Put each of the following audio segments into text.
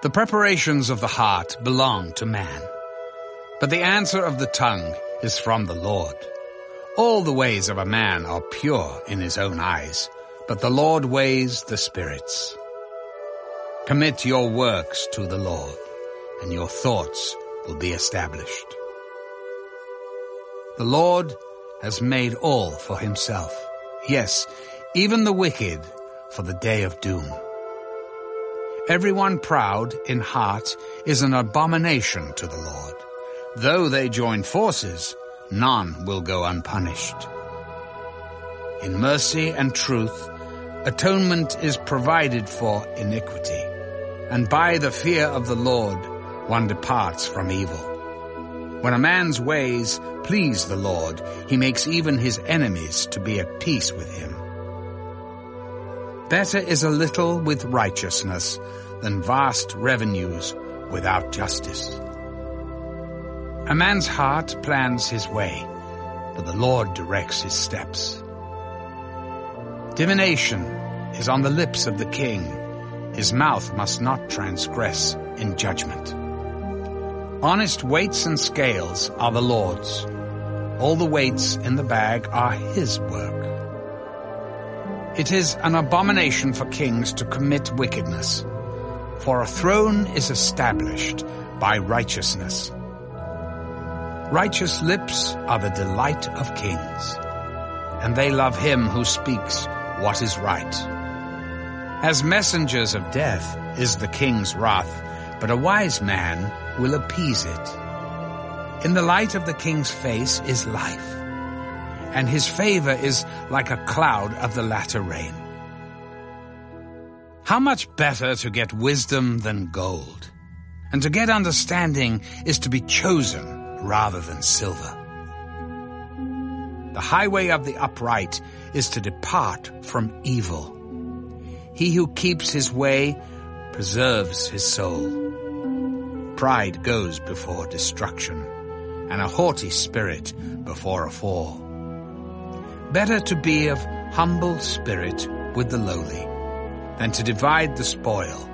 The preparations of the heart belong to man, but the answer of the tongue is from the Lord. All the ways of a man are pure in his own eyes, but the Lord weighs the spirits. Commit your works to the Lord, and your thoughts will be established. The Lord has made all for himself. Yes, even the wicked for the day of doom. Everyone proud in heart is an abomination to the Lord. Though they join forces, none will go unpunished. In mercy and truth, atonement is provided for iniquity, and by the fear of the Lord one departs from evil. When a man's ways please the Lord, he makes even his enemies to be at peace with him. Better is a little with righteousness than vast revenues without justice. A man's heart plans his way, but the Lord directs his steps. Divination is on the lips of the king. His mouth must not transgress in judgment. Honest weights and scales are the Lord's. All the weights in the bag are his work. It is an abomination for kings to commit wickedness, for a throne is established by righteousness. Righteous lips are the delight of kings, and they love him who speaks what is right. As messengers of death is the king's wrath, but a wise man will appease it. In the light of the king's face is life, and his favor is like a cloud of the latter rain. How much better to get wisdom than gold, and to get understanding is to be chosen rather than silver. The highway of the upright is to depart from evil. He who keeps his way preserves his soul. Pride goes before destruction, and a haughty spirit before a fall. Better to be of humble spirit with the lowly than to divide the spoil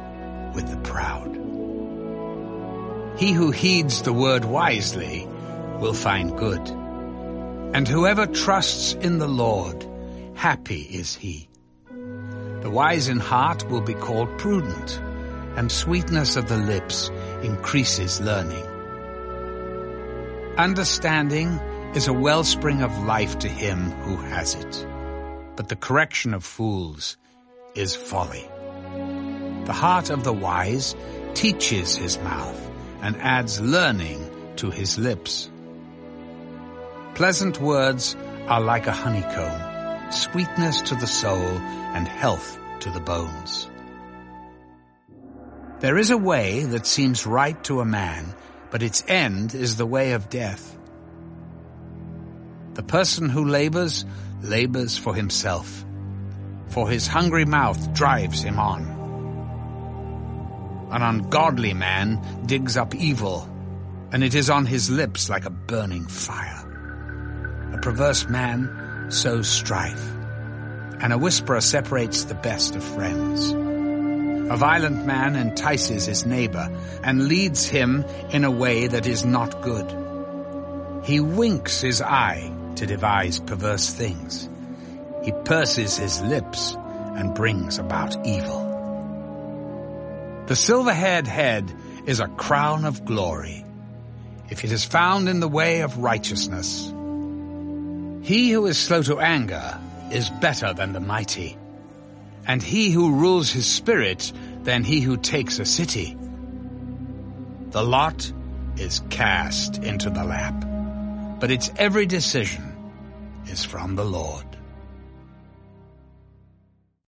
with the proud. He who heeds the word wisely will find good, and whoever trusts in the Lord, happy is he. The wise in heart will be called prudent, and sweetness of the lips increases learning. Understanding is a wellspring of life to him who has it, but the correction of fools is folly. The heart of the wise teaches his mouth and adds learning to his lips. Pleasant words are like a honeycomb, sweetness to the soul and health to the bones. There is a way that seems right to a man, but its end is the way of death. The person who labors, labors for himself, for his hungry mouth drives him on. An ungodly man digs up evil, and it is on his lips like a burning fire. A perverse man sows strife, and a whisperer separates the best of friends. A violent man entices his neighbor and leads him in a way that is not good. He winks his eye to devise perverse things. He purses his lips and brings about evil. The silver-haired head is a crown of glory, if it is found in the way of righteousness. He who is slow to anger is better than the mighty, and he who rules his spirit than he who takes a city. The lot is cast into the lap, but its every decision is from the Lord.